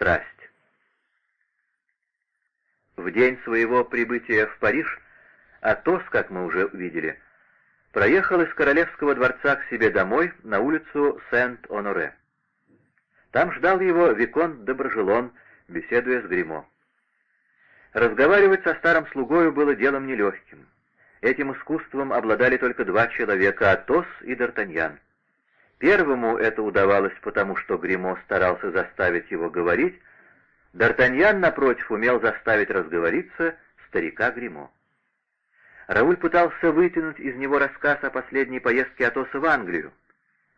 Страсть. В день своего прибытия в Париж Атос, как мы уже увидели, проехал из Королевского дворца к себе домой на улицу Сент-Оноре. Там ждал его Виконт Доброжелон, беседуя с Гримо. Разговаривать со старым слугою было делом нелегким. Этим искусством обладали только два человека — Атос и Д'Артаньян. Первому это удавалось потому, что Гримо старался заставить его говорить, Д'Артаньян, напротив, умел заставить разговориться старика Гримо. Рауль пытался вытянуть из него рассказ о последней поездке Атоса в Англию.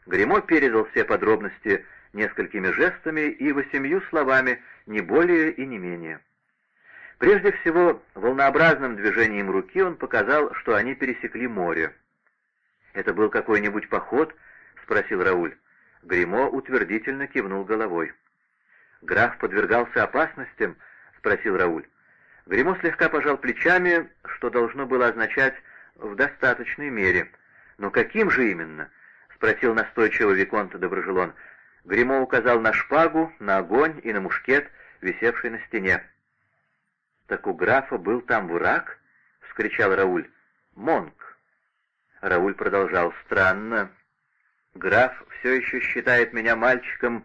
Гримо передал все подробности несколькими жестами и восемью словами, не более и не менее. Прежде всего, волнообразным движением руки он показал, что они пересекли море. «Это был какой-нибудь поход?» — спросил Рауль. Гримо утвердительно кивнул головой. «Граф подвергался опасностям?» — спросил Рауль. Гримо слегка пожал плечами, что должно было означать «в достаточной мере». «Но каким же именно?» — спросил настойчиво Виконта Доброжелон. Гримо указал на шпагу, на огонь и на мушкет, висевший на стене. «Так у графа был там враг?» — вскричал Рауль. «Монк». Рауль продолжал. «Странно. Граф все еще считает меня мальчиком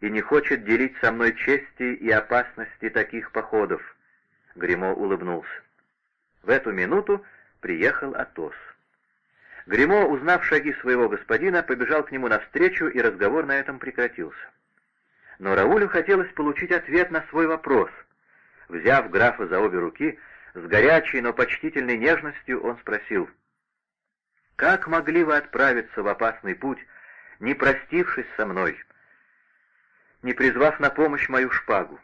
и не хочет делить со мной чести и опасности таких походов». Гримо улыбнулся. В эту минуту приехал Атос. Гримо, узнав шаги своего господина, побежал к нему навстречу, и разговор на этом прекратился. Но Раулю хотелось получить ответ на свой вопрос — Взяв графа за обе руки, с горячей, но почтительной нежностью он спросил, «Как могли вы отправиться в опасный путь, не простившись со мной, не призвав на помощь мою шпагу?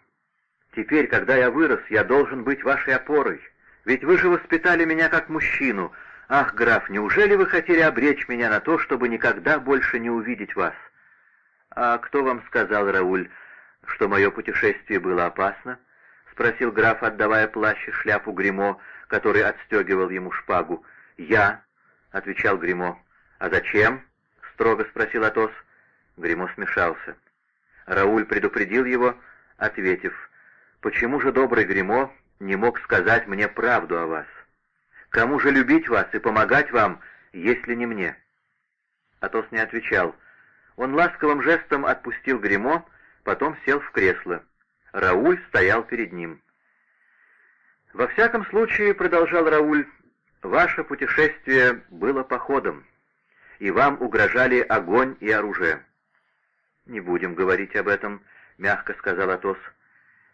Теперь, когда я вырос, я должен быть вашей опорой, ведь вы же воспитали меня как мужчину. Ах, граф, неужели вы хотели обречь меня на то, чтобы никогда больше не увидеть вас?» «А кто вам сказал, Рауль, что мое путешествие было опасно?» — спросил граф, отдавая плащ и шляпу Гримо, который отстегивал ему шпагу. «Я», — отвечал Гримо. «А зачем?» — строго спросил Атос. Гримо смешался. Рауль предупредил его, ответив, «Почему же добрый Гримо не мог сказать мне правду о вас? Кому же любить вас и помогать вам, если не мне?» Атос не отвечал. Он ласковым жестом отпустил Гримо, потом сел в кресло. Рауль стоял перед ним. «Во всяком случае, — продолжал Рауль, — ваше путешествие было походом, и вам угрожали огонь и оружие». «Не будем говорить об этом», — мягко сказал Атос.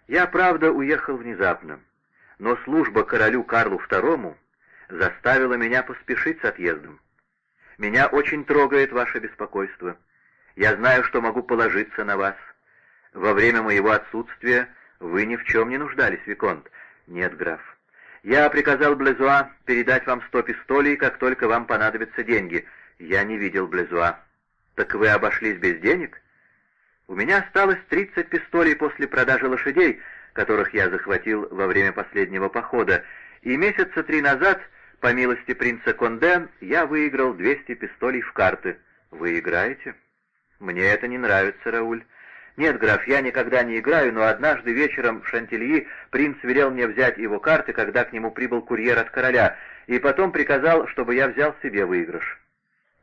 «Я, правда, уехал внезапно, но служба королю Карлу II заставила меня поспешить с отъездом. Меня очень трогает ваше беспокойство. Я знаю, что могу положиться на вас. Во время моего отсутствия вы ни в чем не нуждались, Виконт. Нет, граф. Я приказал Блезуа передать вам сто пистолей, как только вам понадобятся деньги. Я не видел Блезуа. Так вы обошлись без денег? У меня осталось тридцать пистолей после продажи лошадей, которых я захватил во время последнего похода, и месяца три назад, по милости принца Конде, я выиграл двести пистолей в карты. Вы играете? Мне это не нравится, Рауль. «Нет, граф, я никогда не играю, но однажды вечером в Шантильи принц велел мне взять его карты, когда к нему прибыл курьер от короля, и потом приказал, чтобы я взял себе выигрыш».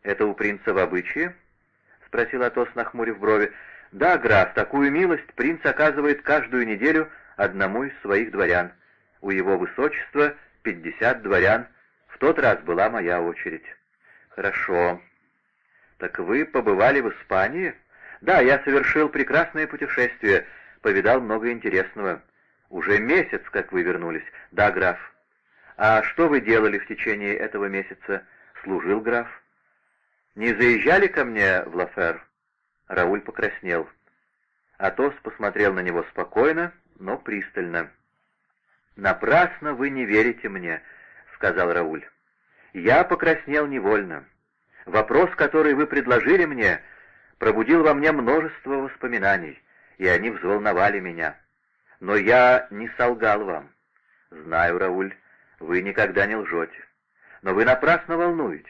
«Это у принца в обычае?» — спросил Атос, нахмурив брови. «Да, граф, такую милость принц оказывает каждую неделю одному из своих дворян. У его высочества пятьдесят дворян. В тот раз была моя очередь». «Хорошо. Так вы побывали в Испании?» Да, я совершил прекрасное путешествие, повидал много интересного. Уже месяц, как вы вернулись. Да, граф. А что вы делали в течение этого месяца? Служил граф. Не заезжали ко мне в Лафер? Рауль покраснел. Атос посмотрел на него спокойно, но пристально. «Напрасно вы не верите мне», — сказал Рауль. «Я покраснел невольно. Вопрос, который вы предложили мне, — пробудил во мне множество воспоминаний, и они взволновали меня. Но я не солгал вам. Знаю, Рауль, вы никогда не лжете. Но вы напрасно волнуетесь.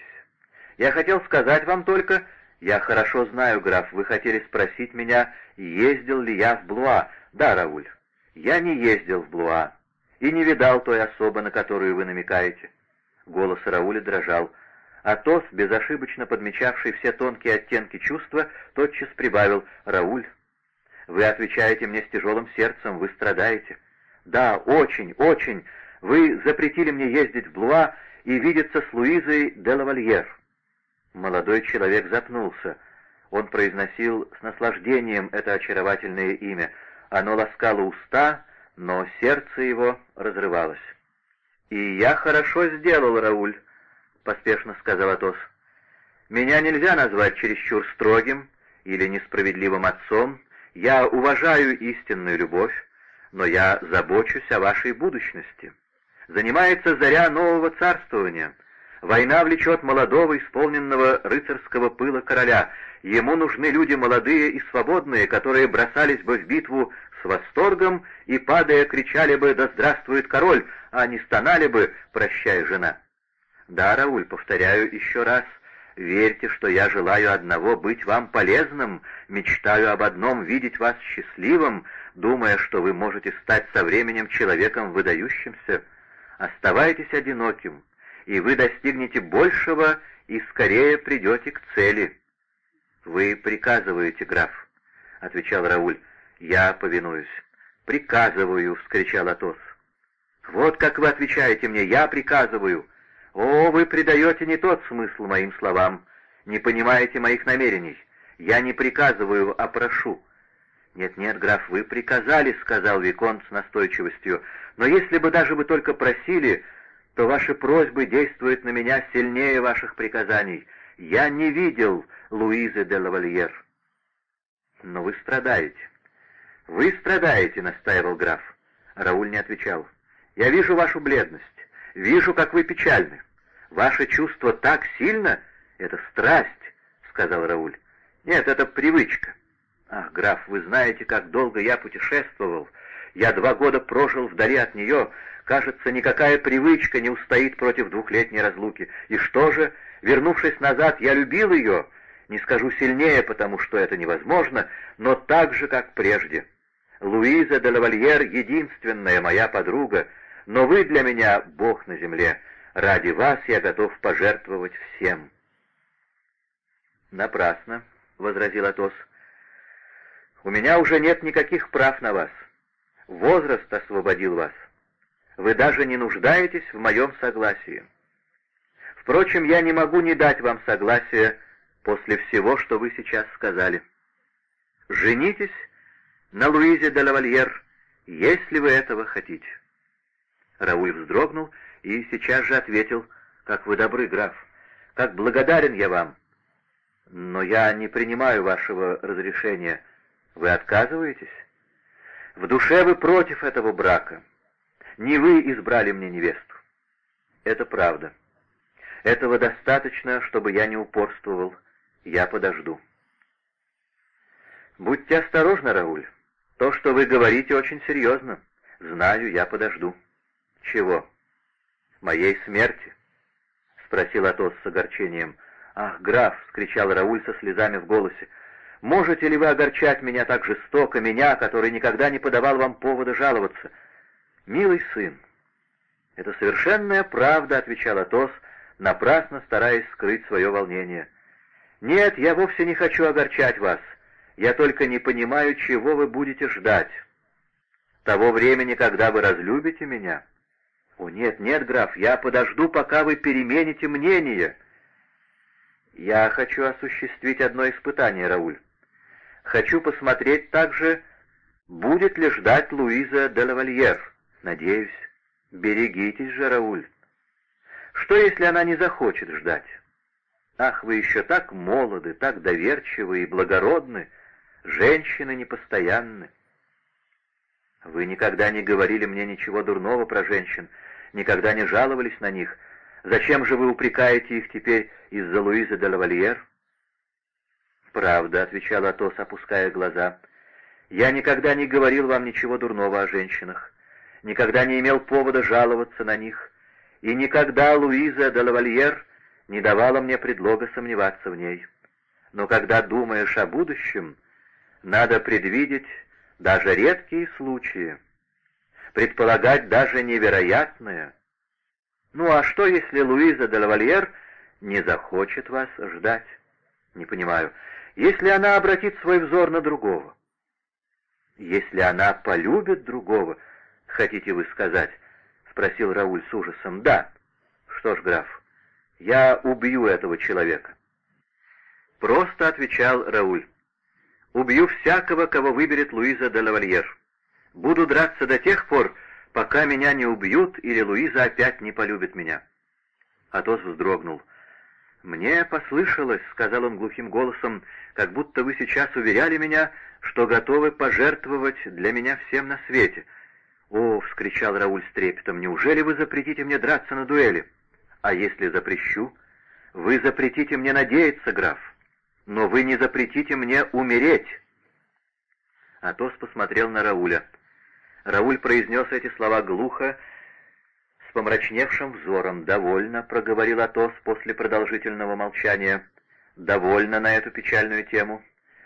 Я хотел сказать вам только... Я хорошо знаю, граф, вы хотели спросить меня, ездил ли я в Блуа. Да, Рауль, я не ездил в Блуа и не видал той особы, на которую вы намекаете. Голос Рауля дрожал. Атос, безошибочно подмечавший все тонкие оттенки чувства, тотчас прибавил «Рауль, вы отвечаете мне с тяжелым сердцем, вы страдаете». «Да, очень, очень. Вы запретили мне ездить в Блуа и видеться с Луизой де лавальер». Молодой человек запнулся. Он произносил с наслаждением это очаровательное имя. Оно ласкало уста, но сердце его разрывалось. «И я хорошо сделал, Рауль», — поспешно сказал Атос. «Меня нельзя назвать чересчур строгим или несправедливым отцом. Я уважаю истинную любовь, но я забочусь о вашей будущности. Занимается заря нового царствования. Война влечет молодого, исполненного рыцарского пыла короля. Ему нужны люди молодые и свободные, которые бросались бы в битву с восторгом и, падая, кричали бы «Да здравствует король!», а не стонали бы «Прощай, жена!». Да, Рауль, повторяю еще раз, верьте, что я желаю одного — быть вам полезным, мечтаю об одном — видеть вас счастливым, думая, что вы можете стать со временем человеком выдающимся. Оставайтесь одиноким, и вы достигнете большего и скорее придете к цели. «Вы приказываете, граф», — отвечал Рауль. «Я повинуюсь». «Приказываю!» — вскричал Атос. «Вот как вы отвечаете мне, я приказываю!» «О, вы придаете не тот смысл моим словам, не понимаете моих намерений. Я не приказываю, а прошу». «Нет-нет, граф, вы приказали», — сказал Виконт с настойчивостью, «но если бы даже вы только просили, то ваши просьбы действуют на меня сильнее ваших приказаний. Я не видел Луизы де лавальер». «Но вы страдаете. «Вы страдаете», — настаивал граф. Рауль не отвечал. «Я вижу вашу бледность, вижу, как вы печальны. Ваше чувство так сильно — это страсть», — сказал Рауль. «Нет, это привычка. Ах, граф, вы знаете, как долго я путешествовал. Я два года прожил вдали от нее. Кажется, никакая привычка не устоит против двухлетней разлуки. И что же, вернувшись назад, я любил ее, не скажу сильнее, потому что это невозможно, но так же, как прежде». Луиза де лавальер — единственная моя подруга, но вы для меня Бог на земле. Ради вас я готов пожертвовать всем». «Напрасно», — возразил Атос. «У меня уже нет никаких прав на вас. Возраст освободил вас. Вы даже не нуждаетесь в моем согласии. Впрочем, я не могу не дать вам согласия после всего, что вы сейчас сказали. Женитесь на Луизе де лавальер, если вы этого хотите». Рауль вздрогнул и сейчас же ответил, «Как вы добры, граф, как благодарен я вам. Но я не принимаю вашего разрешения. Вы отказываетесь? В душе вы против этого брака. Не вы избрали мне невесту. Это правда. Этого достаточно, чтобы я не упорствовал. Я подожду. Будьте осторожны, Рауль. То, что вы говорите, очень серьезно. Знаю, я подожду. Чего? Моей смерти? Спросил Атос с огорчением. «Ах, граф!» — скричал Рауль со слезами в голосе. «Можете ли вы огорчать меня так жестоко, меня, который никогда не подавал вам повода жаловаться?» «Милый сын!» «Это совершенная правда», — отвечал Атос, напрасно стараясь скрыть свое волнение. «Нет, я вовсе не хочу огорчать вас. Я только не понимаю, чего вы будете ждать. Того времени, когда вы разлюбите меня? О, нет, нет, граф, я подожду, пока вы перемените мнение. Я хочу осуществить одно испытание, Рауль. Хочу посмотреть также, будет ли ждать Луиза де лавальер. Надеюсь. Берегитесь же, Рауль. Что, если она не захочет ждать? Ах, вы еще так молоды, так доверчивы и благородны, Женщины непостоянны. Вы никогда не говорили мне ничего дурного про женщин, никогда не жаловались на них. Зачем же вы упрекаете их теперь из-за Луизы де лавальер? «Правда», — отвечал Атос, опуская глаза. «Я никогда не говорил вам ничего дурного о женщинах, никогда не имел повода жаловаться на них, и никогда Луиза де лавальер не давала мне предлога сомневаться в ней. Но когда думаешь о будущем, надо предвидеть, даже редкие случаи, предполагать даже невероятное. Ну а что, если Луиза де Лавальер не захочет вас ждать? Не понимаю. Если она обратит свой взор на другого? Если она полюбит другого, хотите вы сказать? Спросил Рауль с ужасом. Да. Что ж, граф, я убью этого человека. Просто отвечал Рауль. Убью всякого, кого выберет Луиза де Лавальер. Буду драться до тех пор, пока меня не убьют или Луиза опять не полюбит меня. Атос вздрогнул. «Мне послышалось», — сказал он глухим голосом, — «как будто вы сейчас уверяли меня, что готовы пожертвовать для меня всем на свете». «О!» — вскричал Рауль с трепетом, — «неужели вы запретите мне драться на дуэли?» «А если запрещу?» «Вы запретите мне надеяться, граф, но вы не запретите мне умереть». Атос посмотрел на Рауля. Рауль произнес эти слова глухо, с помрачневшим взором. «Довольно», — проговорил Атос после продолжительного молчания. «Довольно на эту печальную тему.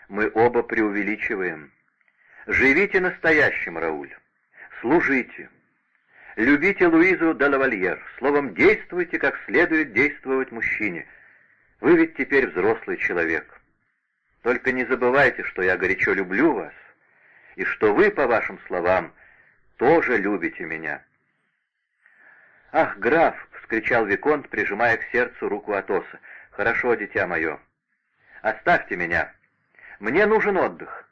Мы оба преувеличиваем. Живите настоящим, Рауль. Служите. Любите Луизу де лавальер. Словом, действуйте, как следует действовать мужчине. Вы ведь теперь взрослый человек. Только не забывайте, что я горячо люблю вас, и что вы, по вашим словам, тоже любите меня». «Ах, граф!» — вскричал Виконт, прижимая к сердцу руку Атоса. «Хорошо, дитя мое. Оставьте меня. Мне нужен отдых.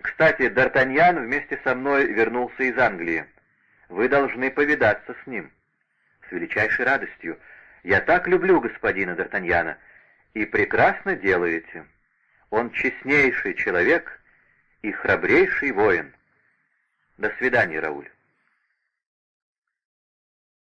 Кстати, Д'Артаньян вместе со мной вернулся из Англии. Вы должны повидаться с ним. С величайшей радостью. Я так люблю господина Д'Артаньяна. И прекрасно делаете. Он честнейший человек и храбрейший воин. До свидания, Рауль.